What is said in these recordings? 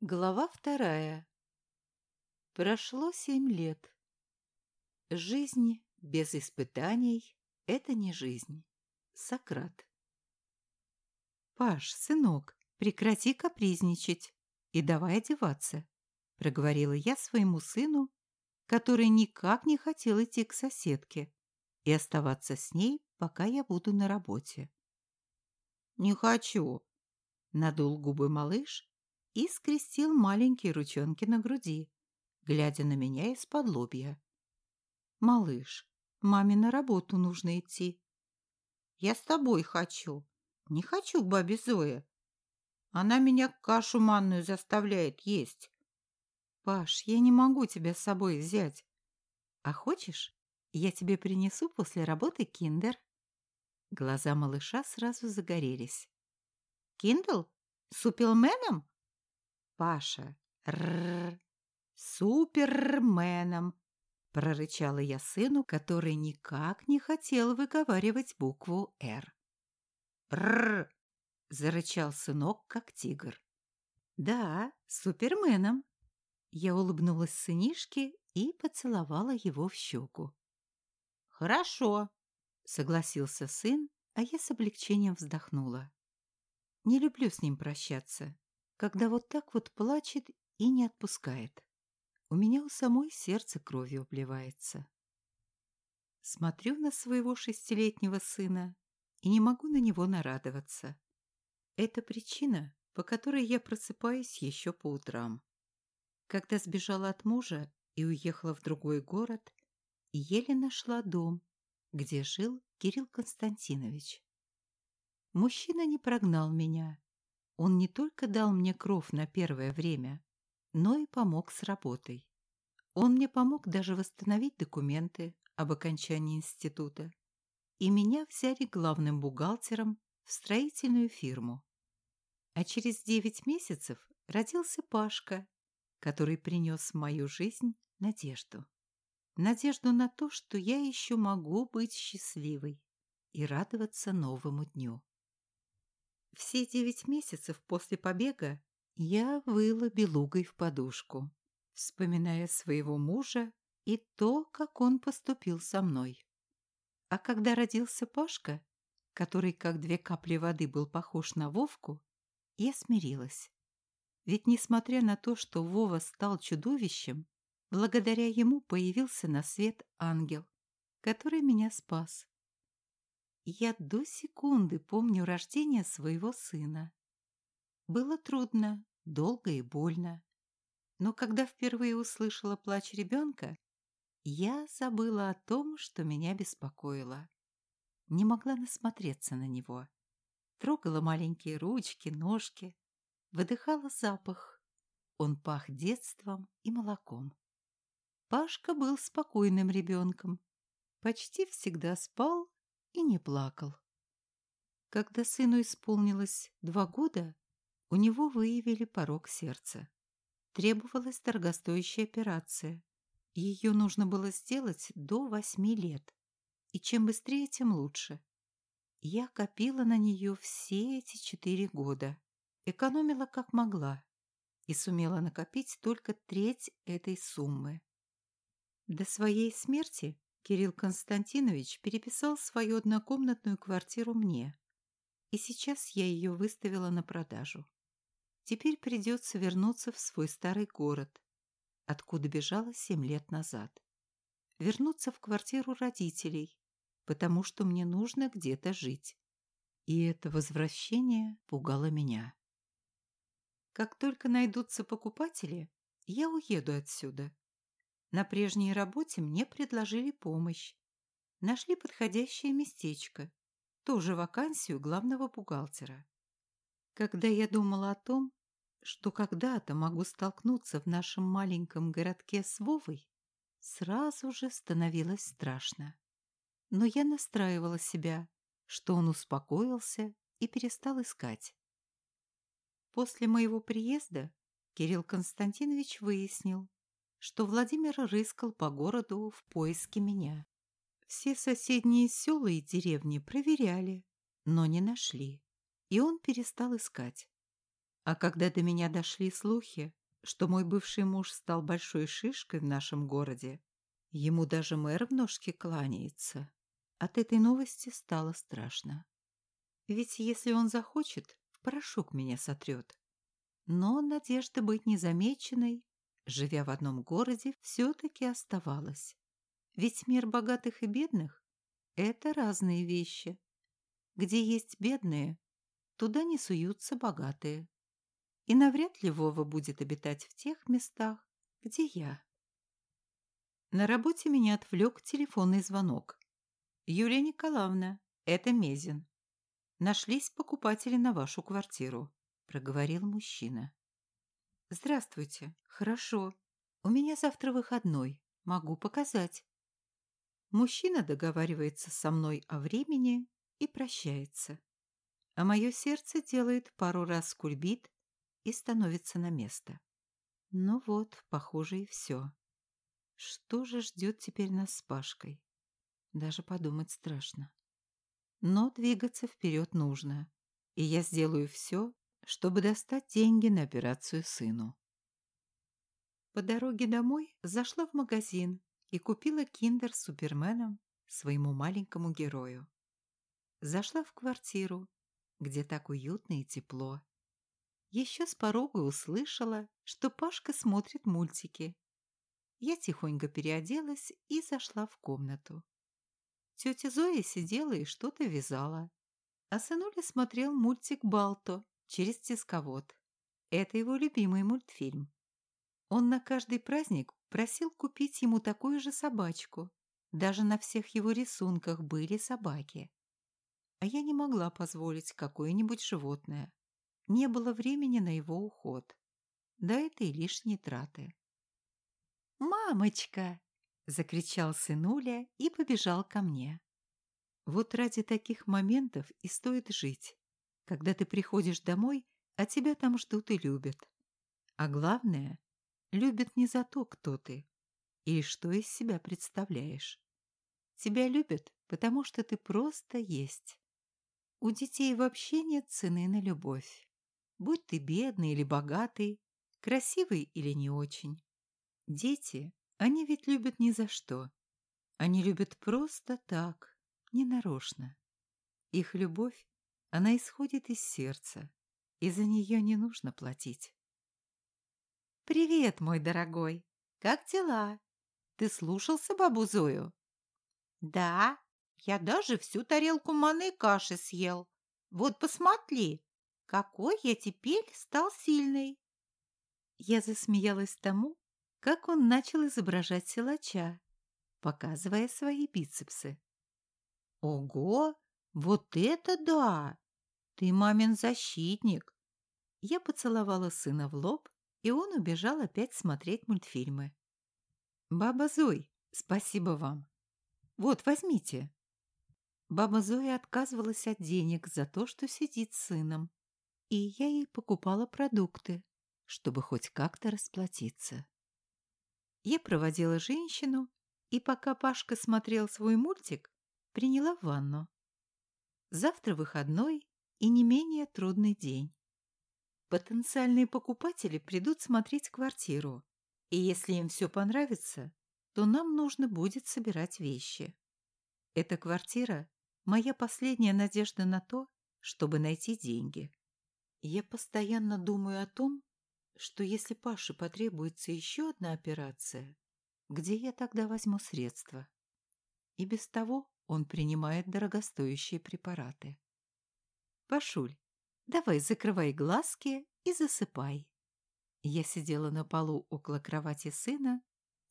Глава вторая. Прошло семь лет. Жизнь без испытаний — это не жизнь. Сократ. «Паш, сынок, прекрати капризничать и давай одеваться», — проговорила я своему сыну, который никак не хотел идти к соседке и оставаться с ней, пока я буду на работе. «Не хочу», — надул губы малыш, и скрестил маленькие ручонки на груди, глядя на меня из-под лобья. «Малыш, маме на работу нужно идти». «Я с тобой хочу. Не хочу к бабе Зое. Она меня кашу манную заставляет есть». «Паш, я не могу тебя с собой взять. А хочешь, я тебе принесу после работы киндер?» Глаза малыша сразу загорелись. «Киндл? С Супилменом?» Паша. Рррр. Суперменом. Прорычала я сыну, который никак не хотел выговаривать букву «Р». «Рррр!» — зарычал сынок, как тигр. «Да, суперменом». Я улыбнулась сынишке и поцеловала его в щеку. «Хорошо», — согласился сын, а я с облегчением вздохнула. Не люблю с ним прощаться когда вот так вот плачет и не отпускает. У меня у самой сердце кровью обливается. Смотрю на своего шестилетнего сына и не могу на него нарадоваться. Это причина, по которой я просыпаюсь еще по утрам. Когда сбежала от мужа и уехала в другой город, еле нашла дом, где жил Кирилл Константинович. Мужчина не прогнал меня, он не только дал мне кров на первое время, но и помог с работой. Он мне помог даже восстановить документы об окончании института. И меня взяли главным бухгалтером в строительную фирму. А через девять месяцев родился Пашка, который принес в мою жизнь надежду. Надежду на то, что я еще могу быть счастливой и радоваться новому дню. Все девять месяцев после побега я выла белугой в подушку, вспоминая своего мужа и то, как он поступил со мной. А когда родился Пашка, который как две капли воды был похож на Вовку, я смирилась. Ведь несмотря на то, что Вова стал чудовищем, благодаря ему появился на свет ангел, который меня спас. Я до секунды помню рождение своего сына. Было трудно, долго и больно. Но когда впервые услышала плач ребенка, я забыла о том, что меня беспокоило. Не могла насмотреться на него. Трогала маленькие ручки, ножки, выдыхала запах. Он пах детством и молоком. Пашка был спокойным ребенком. Почти всегда спал и не плакал. Когда сыну исполнилось два года, у него выявили порог сердца. Требовалась дорогостоящая операция. Ее нужно было сделать до восьми лет. И чем быстрее, тем лучше. Я копила на нее все эти четыре года. Экономила как могла. И сумела накопить только треть этой суммы. До своей смерти Кирилл Константинович переписал свою однокомнатную квартиру мне, и сейчас я ее выставила на продажу. Теперь придется вернуться в свой старый город, откуда бежала семь лет назад. Вернуться в квартиру родителей, потому что мне нужно где-то жить. И это возвращение пугало меня. Как только найдутся покупатели, я уеду отсюда на прежней работе мне предложили помощь. Нашли подходящее местечко, тоже вакансию главного бухгалтера. Когда я думала о том, что когда-то могу столкнуться в нашем маленьком городке с Вовой, сразу же становилось страшно. Но я настраивала себя, что он успокоился и перестал искать. После моего приезда Кирилл Константинович выяснил, что Владимир рыскал по городу в поиске меня. Все соседние села и деревни проверяли, но не нашли, и он перестал искать. А когда до меня дошли слухи, что мой бывший муж стал большой шишкой в нашем городе, ему даже мэр в ножке кланяется, от этой новости стало страшно. Ведь если он захочет, в порошок меня сотрет. Но надежда быть незамеченной, живя в одном городе, все-таки оставалась. Ведь мир богатых и бедных – это разные вещи. Где есть бедные, туда не суются богатые. И навряд ли Вова будет обитать в тех местах, где я. На работе меня отвлек телефонный звонок. «Юлия Николаевна, это Мезин. Нашлись покупатели на вашу квартиру», – проговорил мужчина. «Здравствуйте. Хорошо. У меня завтра выходной. Могу показать». Мужчина договаривается со мной о времени и прощается. А мое сердце делает пару раз кульбит и становится на место. Ну вот, похоже, и все. Что же ждет теперь нас с Пашкой? Даже подумать страшно. Но двигаться вперед нужно, и я сделаю все, чтобы достать деньги на операцию сыну. По дороге домой зашла в магазин и купила киндер с Суперменом своему маленькому герою. Зашла в квартиру, где так уютно и тепло. Еще с порога услышала, что Пашка смотрит мультики. Я тихонько переоделась и зашла в комнату. Тетя Зоя сидела и что-то вязала, а сынуля смотрел мультик «Балто» через тисковод. Это его любимый мультфильм. Он на каждый праздник просил купить ему такую же собачку. Даже на всех его рисунках были собаки. А я не могла позволить какое-нибудь животное. Не было времени на его уход. Да это и лишние траты. «Мамочка!» — закричал сынуля и побежал ко мне. Вот ради таких моментов и стоит жить, когда ты приходишь домой, а тебя там ждут и любят. А главное, любят не за то, кто ты и что из себя представляешь. Тебя любят, потому что ты просто есть. У детей вообще нет цены на любовь. Будь ты бедный или богатый, красивый или не очень. Дети, они ведь любят ни за что. Они любят просто так, ненарочно. Их любовь, она исходит из сердца, и за нее не нужно платить. «Привет, мой дорогой! Как дела? Ты слушался бабу Зою?» «Да, я даже всю тарелку манной каши съел. Вот посмотри, какой я теперь стал сильный!» Я засмеялась тому, как он начал изображать силача, показывая свои бицепсы. «Ого! Вот это да! Ты мамин защитник!» Я поцеловала сына в лоб, и он убежал опять смотреть мультфильмы. «Баба Зой, спасибо вам. Вот, возьмите». Баба Зоя отказывалась от денег за то, что сидит с сыном, и я ей покупала продукты, чтобы хоть как-то расплатиться. Я проводила женщину, и пока Пашка смотрел свой мультик, приняла ванну. Завтра выходной и не менее трудный день. Потенциальные покупатели придут смотреть квартиру, и если им все понравится, то нам нужно будет собирать вещи. Эта квартира – моя последняя надежда на то, чтобы найти деньги. Я постоянно думаю о том, что если Паше потребуется еще одна операция, где я тогда возьму средства? И без того он принимает дорогостоящие препараты. Пашуль, давай закрывай глазки и засыпай. Я сидела на полу около кровати сына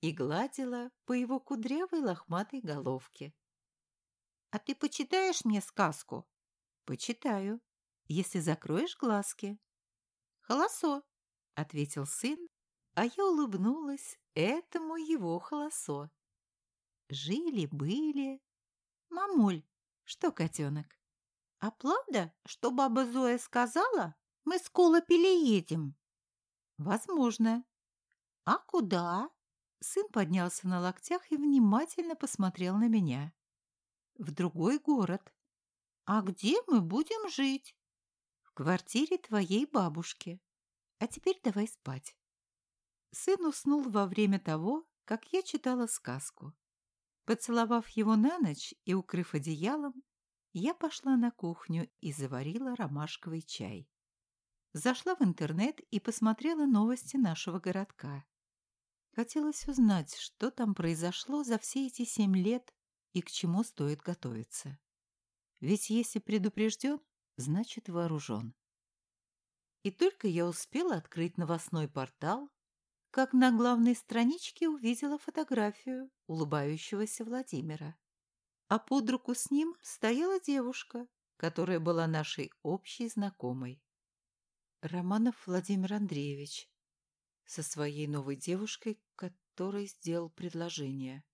и гладила по его кудрявой лохматой головке. «А ты почитаешь мне сказку?» «Почитаю, если закроешь глазки». «Холосо», — ответил сын, а я улыбнулась этому его холосо. Жили-были. Мамуль, что, котенок? А правда, что баба Зоя сказала, мы с Колопеле едем? Возможно. А куда? Сын поднялся на локтях и внимательно посмотрел на меня. В другой город. А где мы будем жить? В квартире твоей бабушки. А теперь давай спать». Сын уснул во время того, как я читала сказку. Поцеловав его на ночь и укрыв одеялом, я пошла на кухню и заварила ромашковый чай. Зашла в интернет и посмотрела новости нашего городка. Хотелось узнать, что там произошло за все эти семь лет и к чему стоит готовиться. Ведь если предупрежден, значит вооружен. И только я успела открыть новостной портал, как на главной страничке увидела фотографию улыбающегося Владимира. А под руку с ним стояла девушка, которая была нашей общей знакомой. Романов Владимир Андреевич со своей новой девушкой, которой сделал предложение.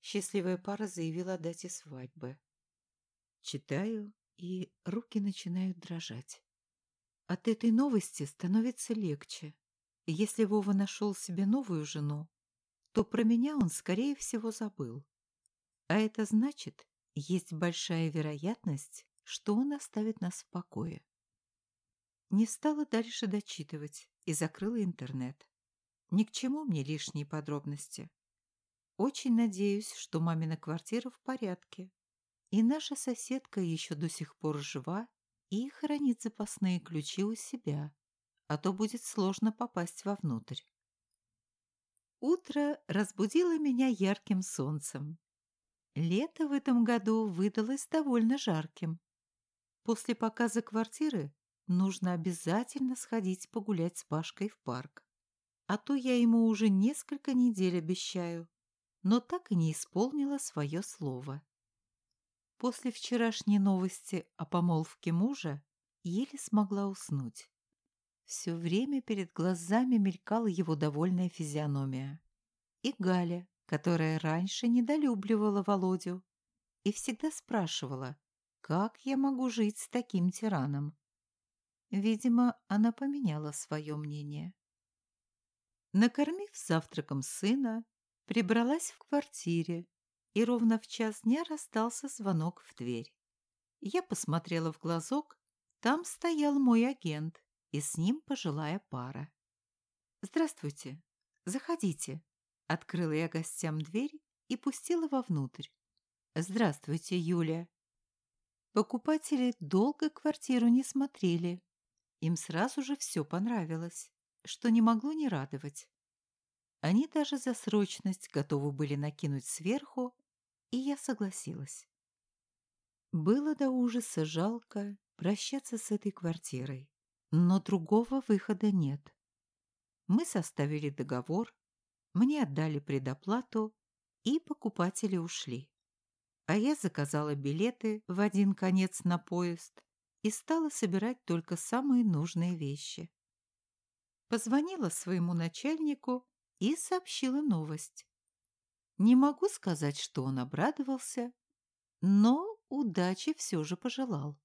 Счастливая пара заявила о дате свадьбы. Читаю, и руки начинают дрожать. От этой новости становится легче. Если Вова нашел себе новую жену, то про меня он, скорее всего, забыл. А это значит, есть большая вероятность, что он оставит нас в покое. Не стала дальше дочитывать и закрыла интернет. Ни к чему мне лишние подробности. Очень надеюсь, что мамина квартира в порядке, и наша соседка еще до сих пор жива и хранит запасные ключи у себя, а то будет сложно попасть вовнутрь. Утро разбудило меня ярким солнцем. Лето в этом году выдалось довольно жарким. После показа квартиры нужно обязательно сходить погулять с Пашкой в парк. А то я ему уже несколько недель обещаю, но так и не исполнила свое слово. После вчерашней новости о помолвке мужа еле смогла уснуть. Все время перед глазами мелькала его довольная физиономия. И Галя, которая раньше недолюбливала Володю и всегда спрашивала, как я могу жить с таким тираном. Видимо, она поменяла свое мнение. Накормив завтраком сына, прибралась в квартире, и ровно в час дня расстался звонок в дверь. Я посмотрела в глазок, там стоял мой агент и с ним пожилая пара. «Здравствуйте, заходите», — открыла я гостям дверь и пустила вовнутрь. «Здравствуйте, Юля». Покупатели долго квартиру не смотрели, им сразу же все понравилось, что не могло не радовать. Они даже за срочность готовы были накинуть сверху, и я согласилась. Было до ужаса жалко прощаться с этой квартирой, но другого выхода нет. Мы составили договор, мне отдали предоплату, и покупатели ушли. А я заказала билеты в один конец на поезд и стала собирать только самые нужные вещи. Позвонила своему начальнику и сообщила новость. Не могу сказать, что он обрадовался, но удачи все же пожелал.